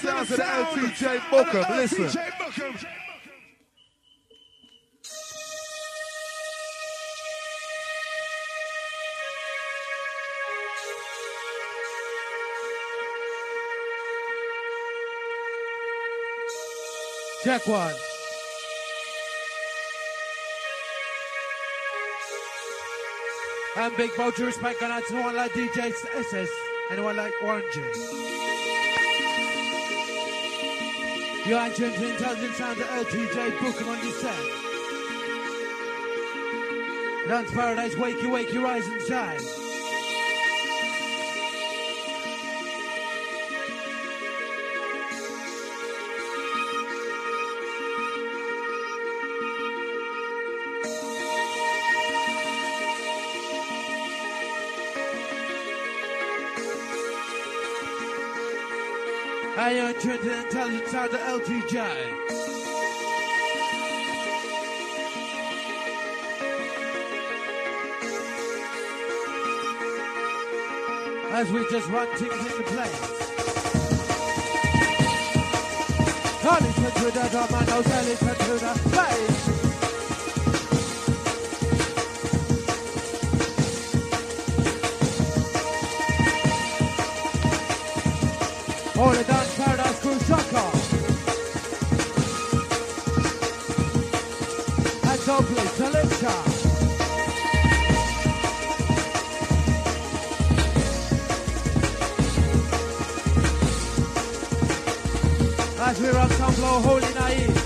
Sounds of LTJ Bukem. Listen. Check one. And big bow to respect going out to one like DJ SS and one like Orangey. You are tuned to Intelligent Sound of LTJ Bukem on this set. Dance Paradise, wakey, rise and shine. I tuned to the intelligent sound of LTJ. As we just run things into place. Holly to the drum and now Sally And. As we rock some low holy naive.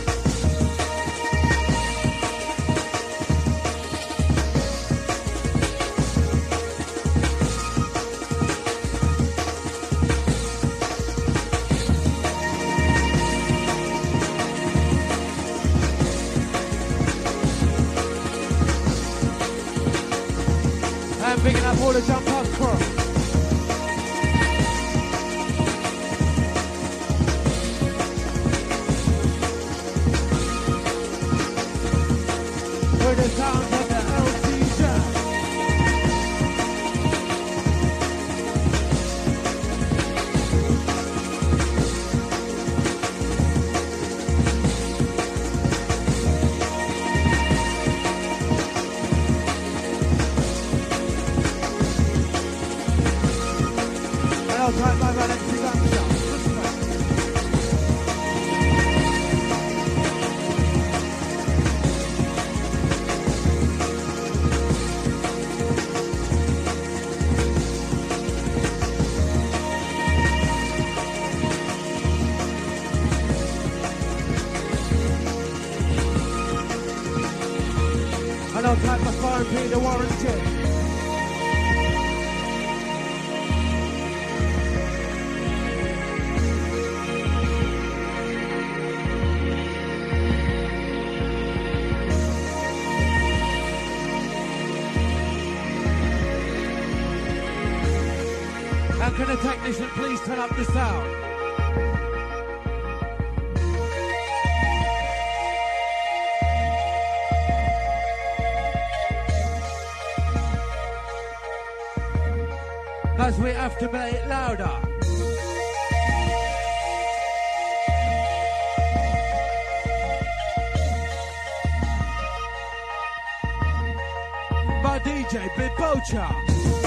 And can a technician please turn up the sound? As we have to play it louder. By DJ Big Bocha.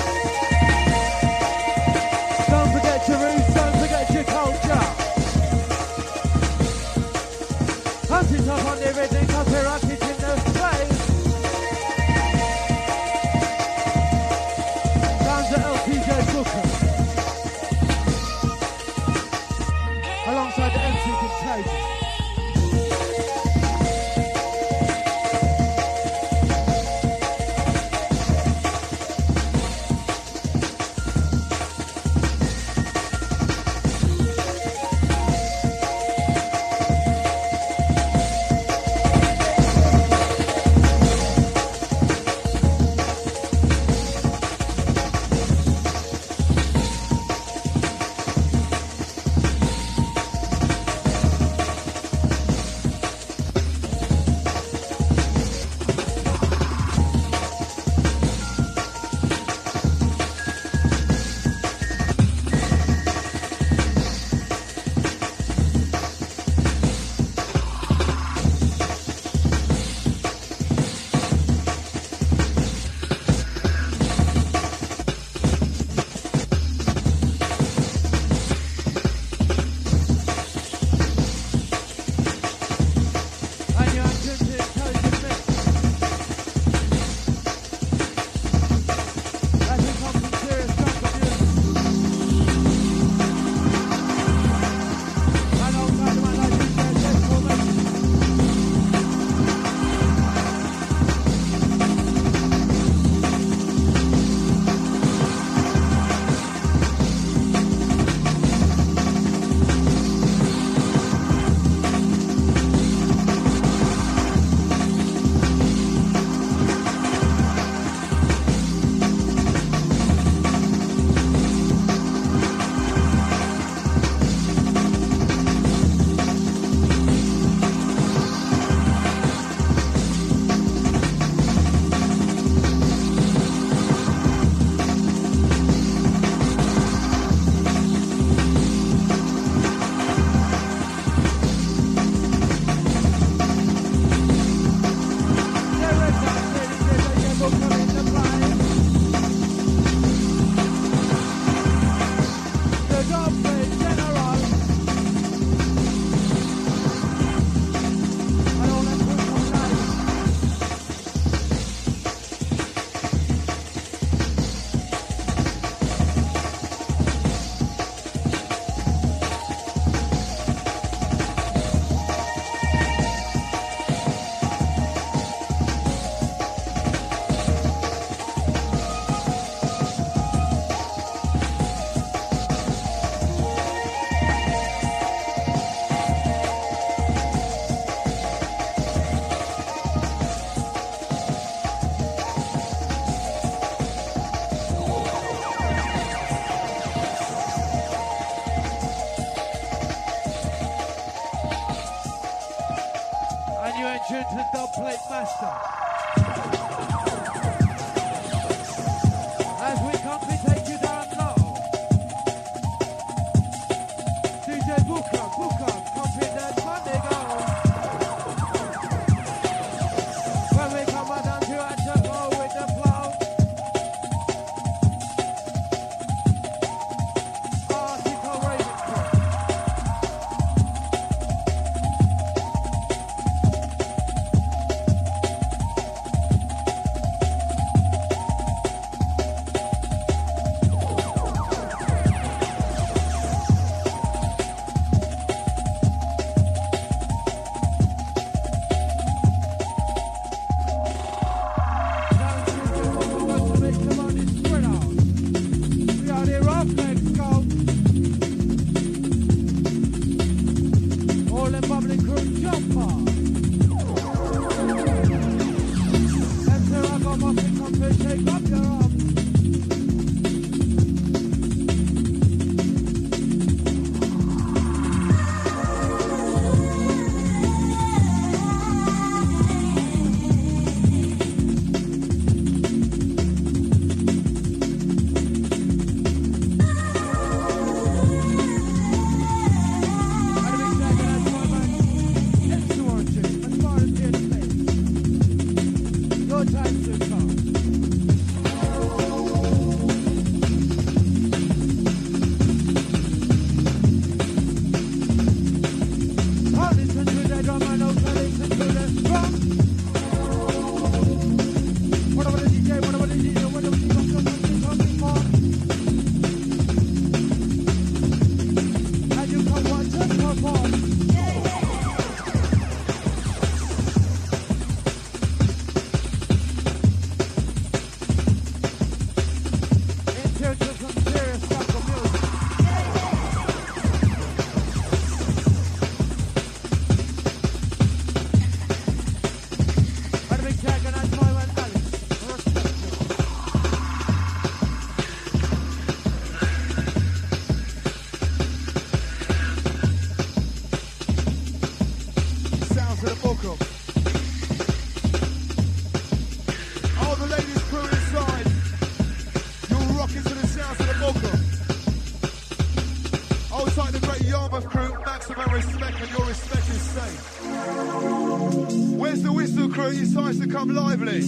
Come lively.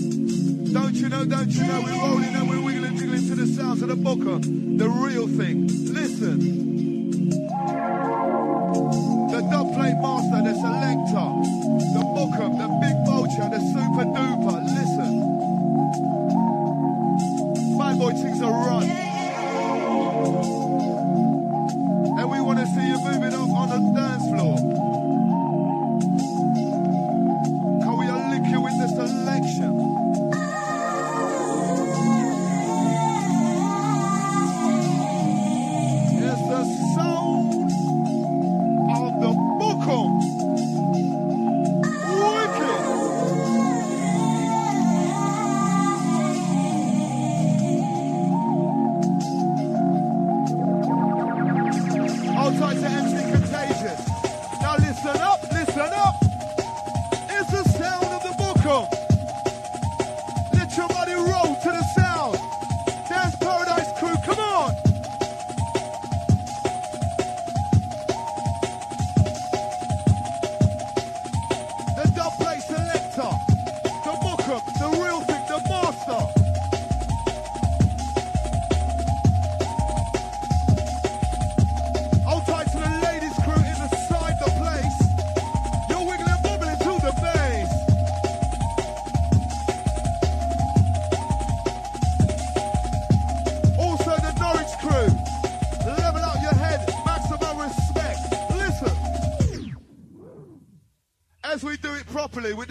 Don't you know, don't you know, we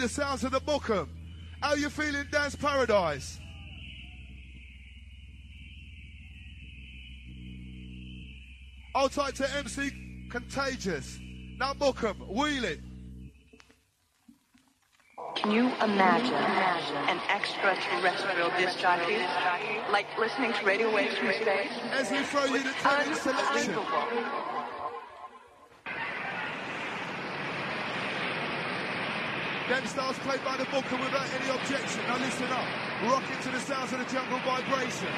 the sounds of the Bukem. How you feeling, Dance Paradise? I'll type to MC Contagious. Now Bukem, wheel it. Can you imagine an extraterrestrial disc jockey? Like listening to radio waves from space? As we throw you the selection. Them stars played by the book and without any objection. Now listen up. Rock into the sounds of the jungle vibration.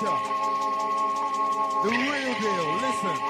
The real deal, listen.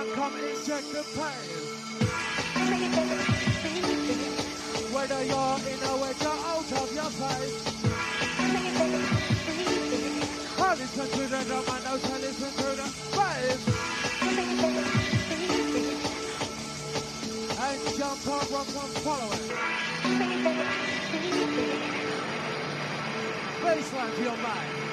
Now come inject the pain. Whether you're in a wedge or out of your face, I listen to the drum and I shall listen to the bass. And jump up, rock on, follow it. Baseline to your mind.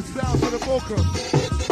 the Styles for the Booker.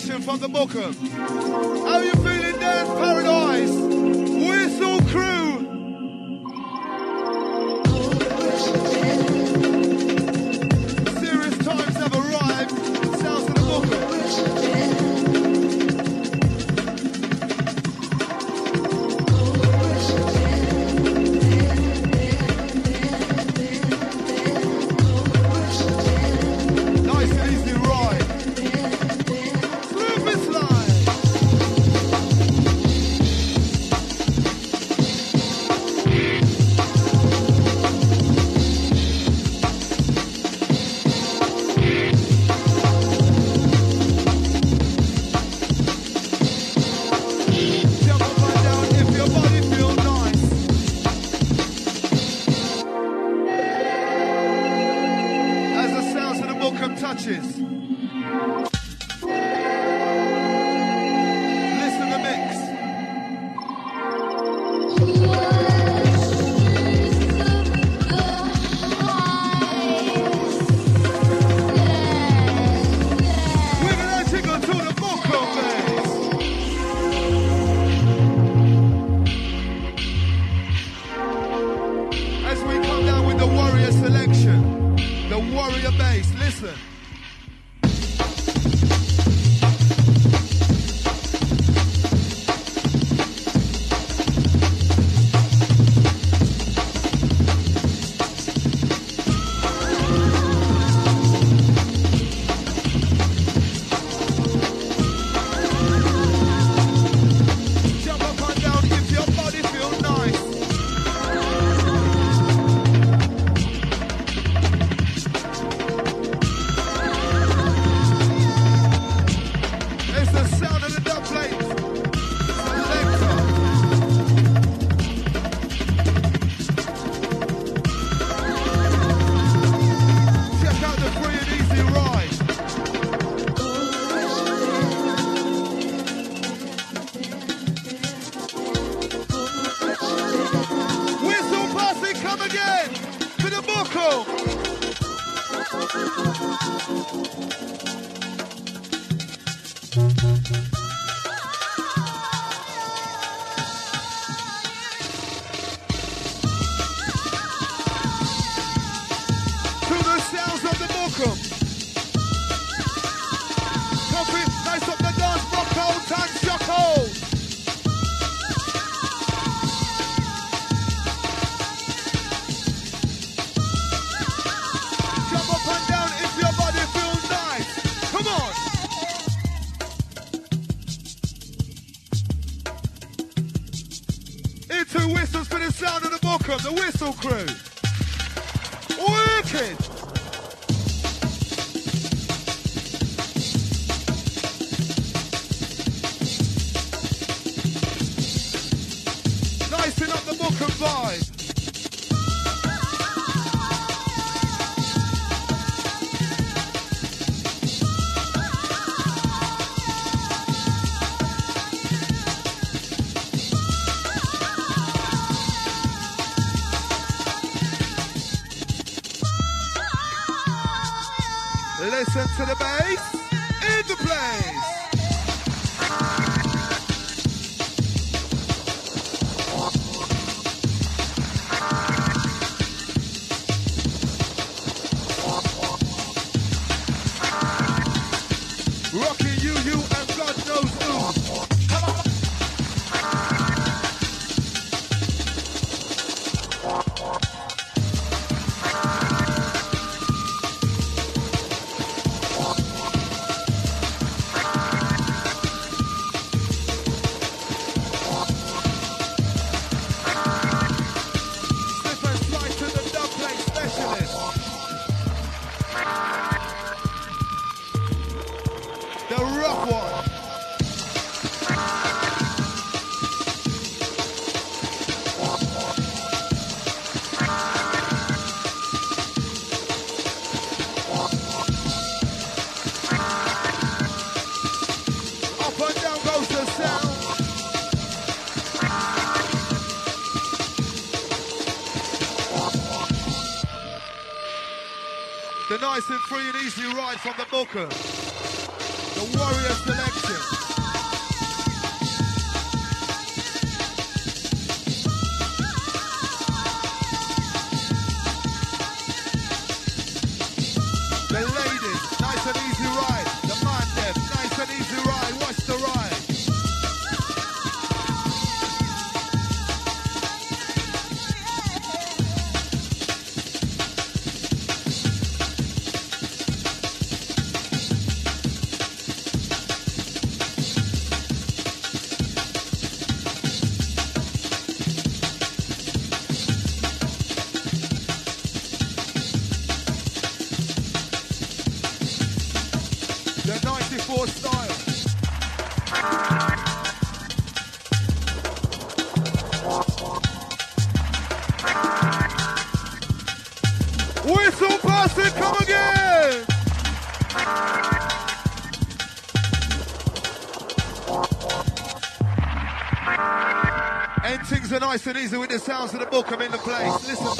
Selection from the Booker. How you feeling, Dance Paradise? boy. Listen to the bass. nice and free and easy ride from the Bukem. The Warriors sounds of the book. I'm in the place. Listen.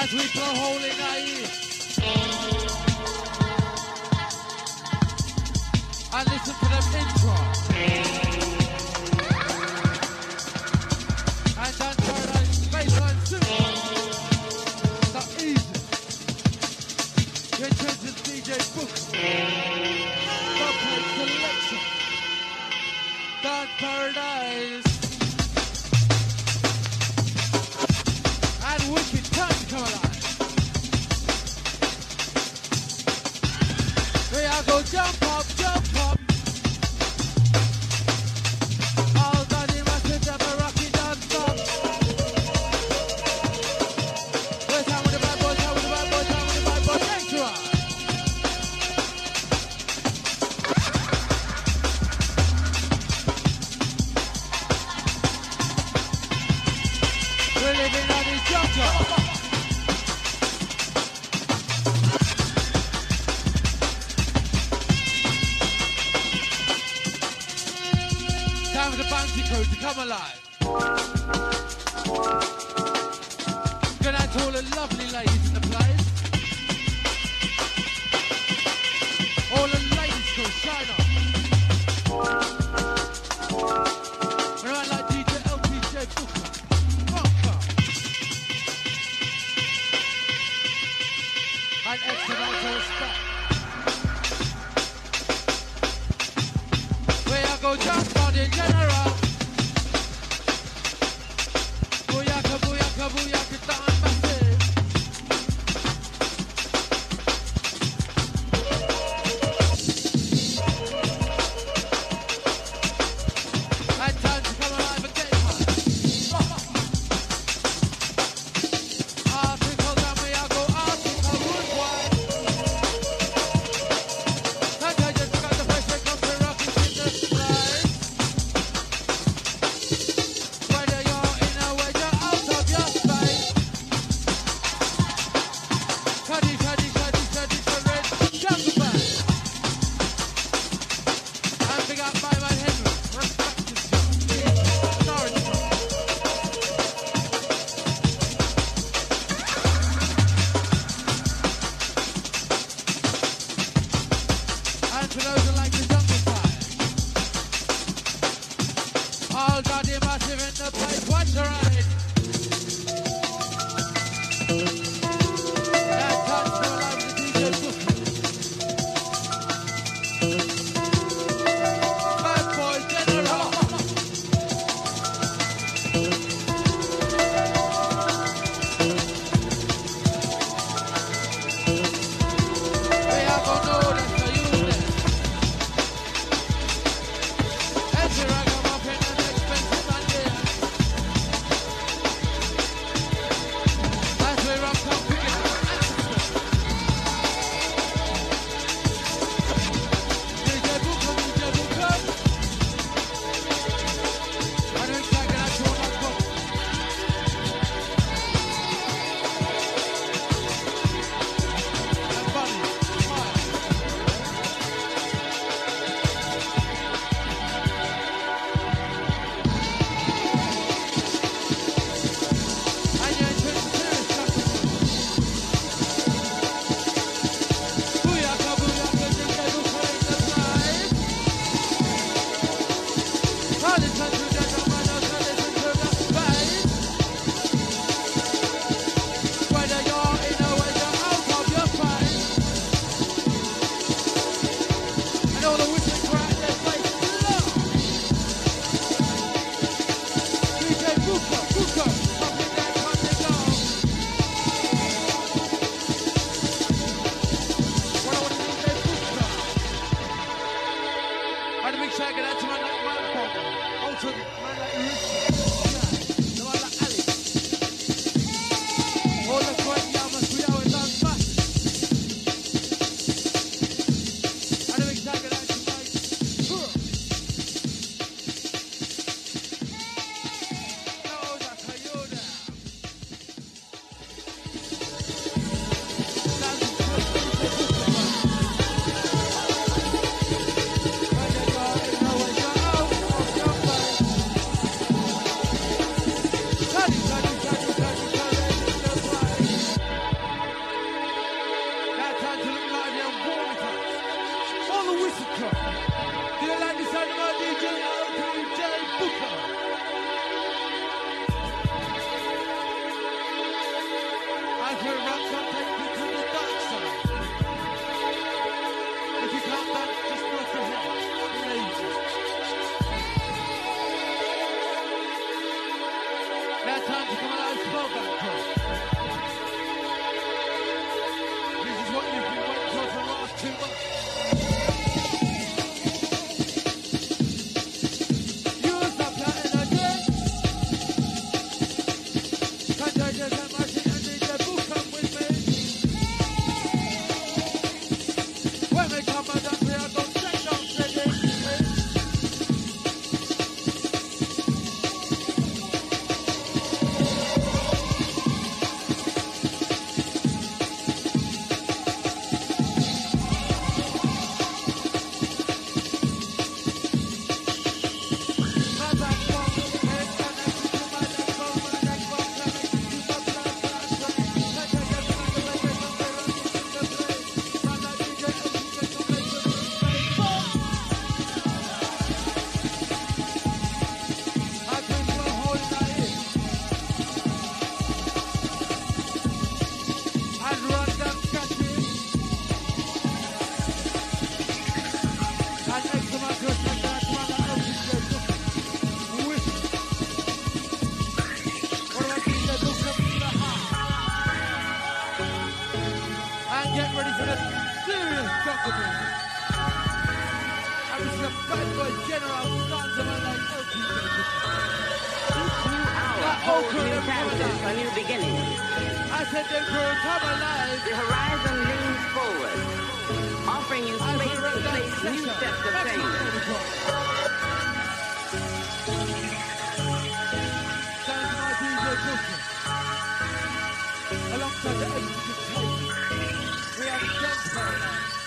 as we blow. And listen to the intro. And then turn that bassline too. That's easy. Your attention, DJ Book. Subplay selection. Paradise. new a new beginning. The girl. The horizon leans forward, offering you space to place new steps of change. Alongside the we have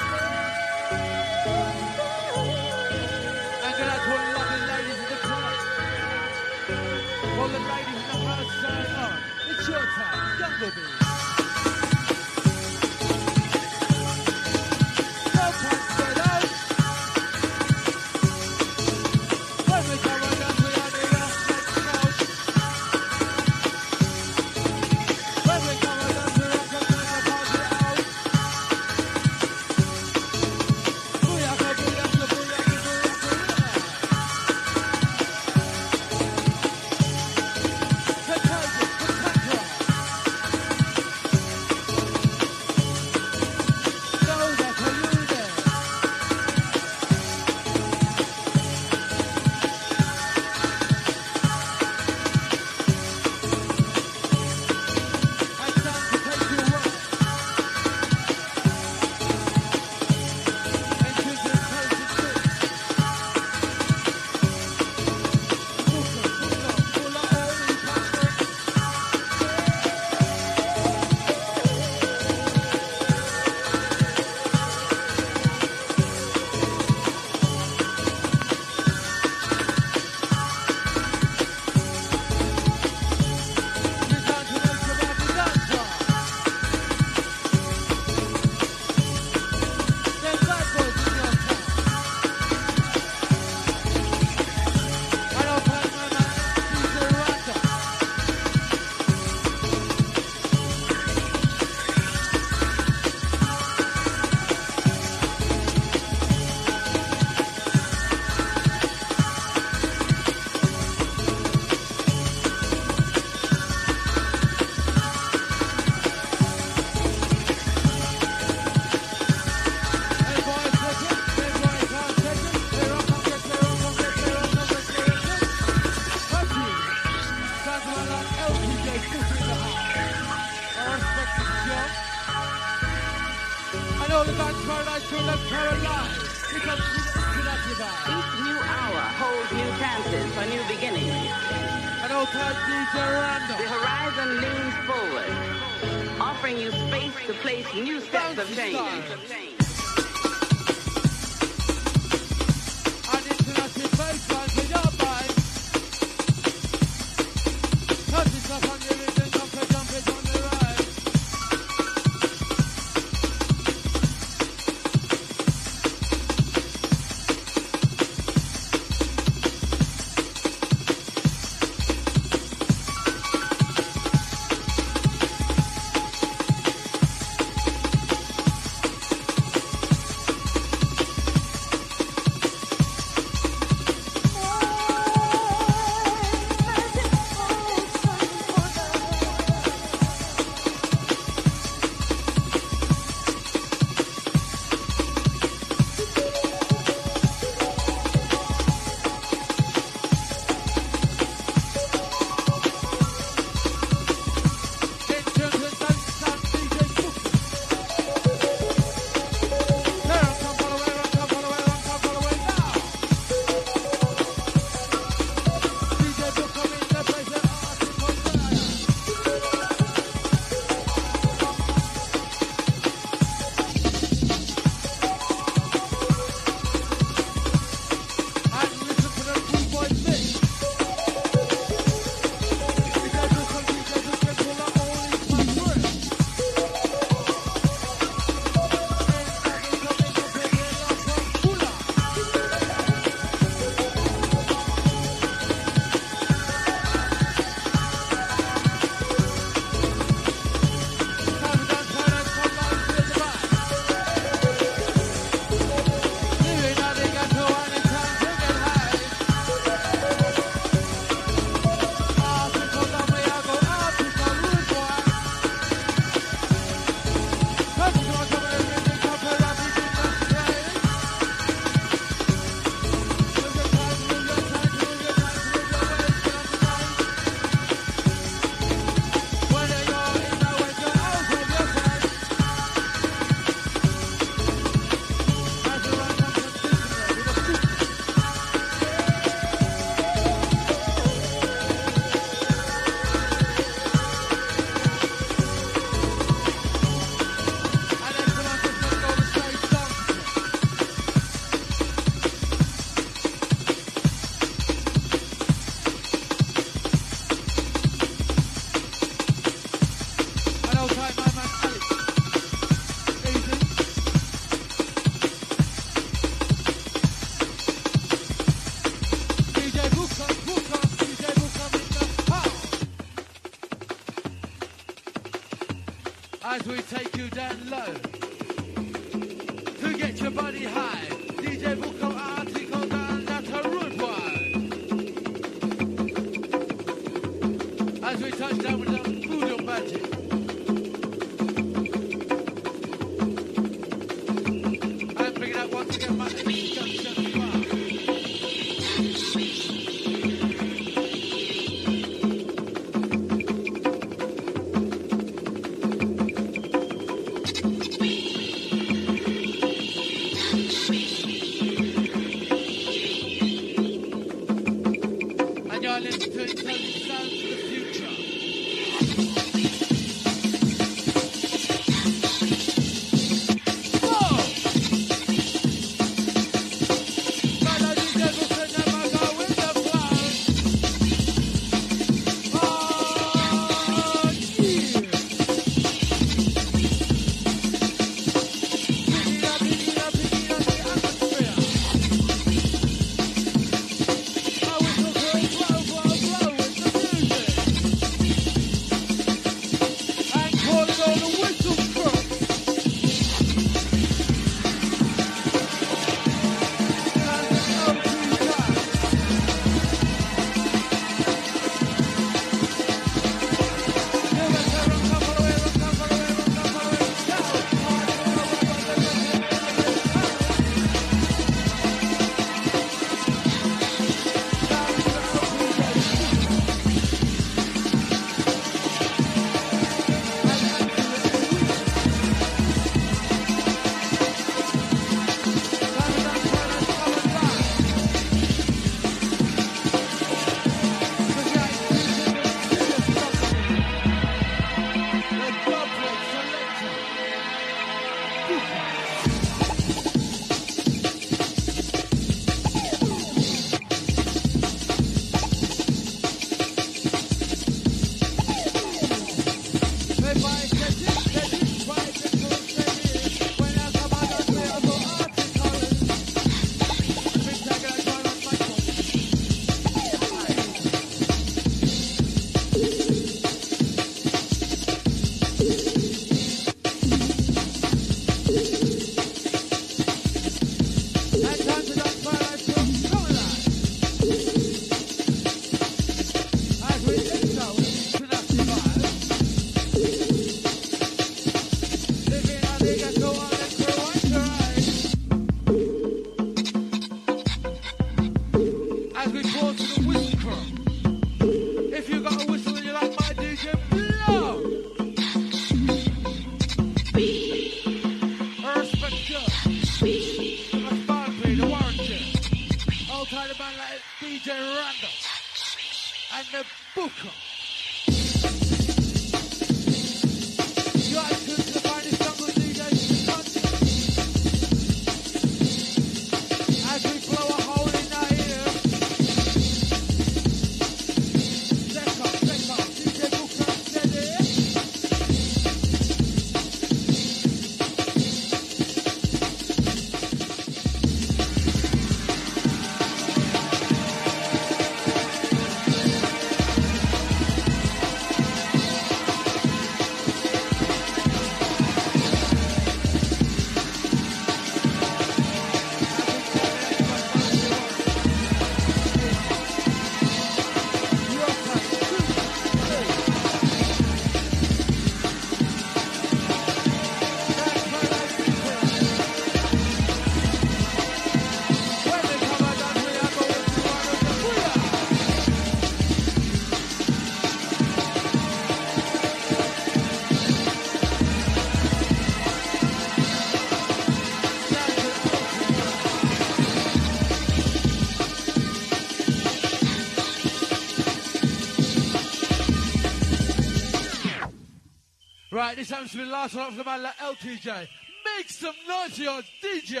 Right, this happens to be the last one up for the man like LTJ. Make some noise for your DJ.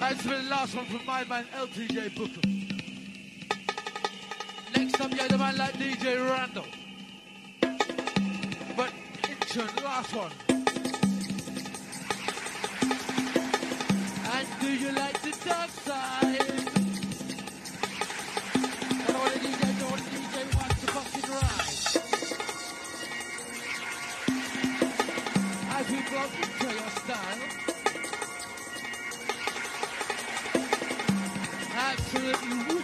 That's been the last one from my man LTJ Bukem. Next up, you had a man like DJ Randall. But intern, last one. And do you like the dark side? And all the DJ style. Absolutely